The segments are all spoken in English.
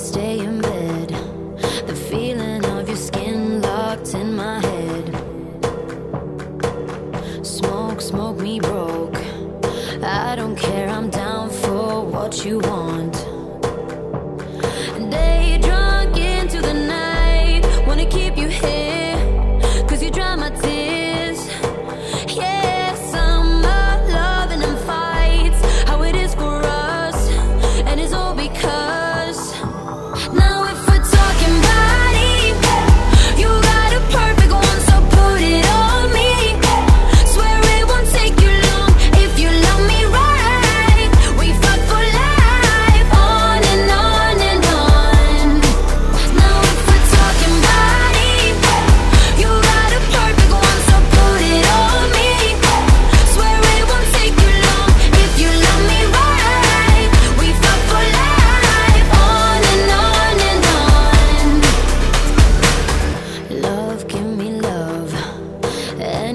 stay in bed. The feeling of your skin locked in my head. Smoke, smoke me broke. I don't care, I'm down for what you want.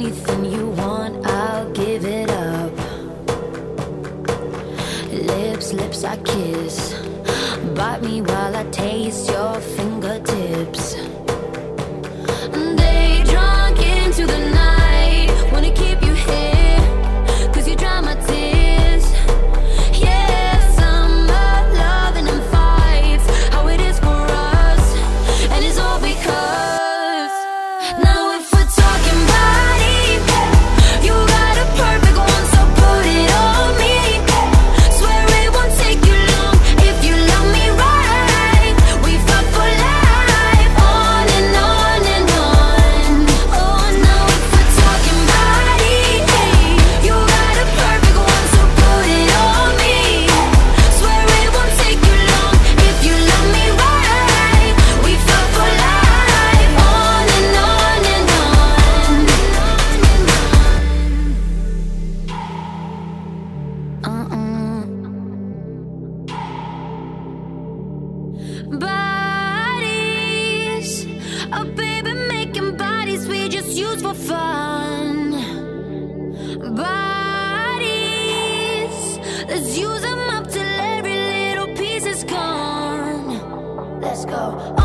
anything you want, I'll give it up. Lips, lips I kiss. Bite me while I taste your fingers. bodies. Oh, baby, making bodies we just use for fun. Bodies, let's use them up till every little piece is gone. Let's go.